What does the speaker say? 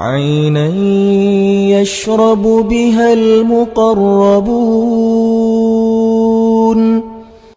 عينا يشرب بها المقربون.